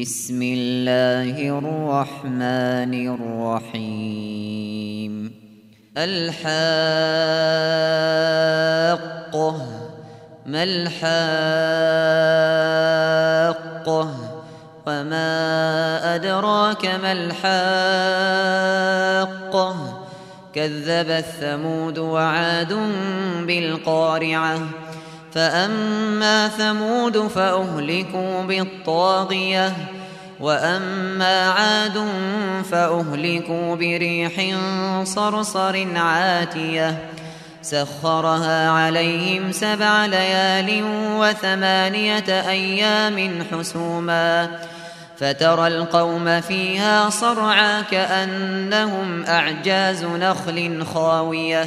بسم الله الرحمن الرحيم. الحق ما الحق وما أدراك ما الحق كذب الثمود وعاد بالقارعة. فأما ثمود فأهلكوا بالطاغية وأما عاد فأهلكوا بريح صرصر عاتية سخرها عليهم سبع ليال وثمانية أيام حسوما فترى القوم فيها صرعا كأنهم أعجاز نخل خاوية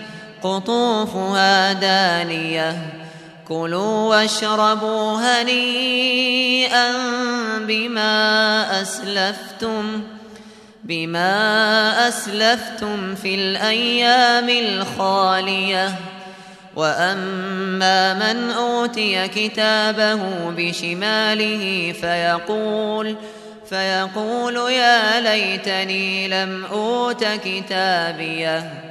قطوفها دانية. كلوا واشربوا هنيئا بما أسلفتم بما أسلفتم في الأيام الخالية. وأما من أوتي كتابه بشماله فيقول فيقول يا ليتني لم أوت كتابيه.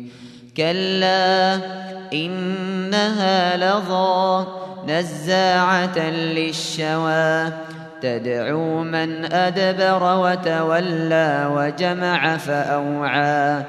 كلا إنها لظى نزاعة للشوى تدعو من أدبر وتولى وجمع فأوعى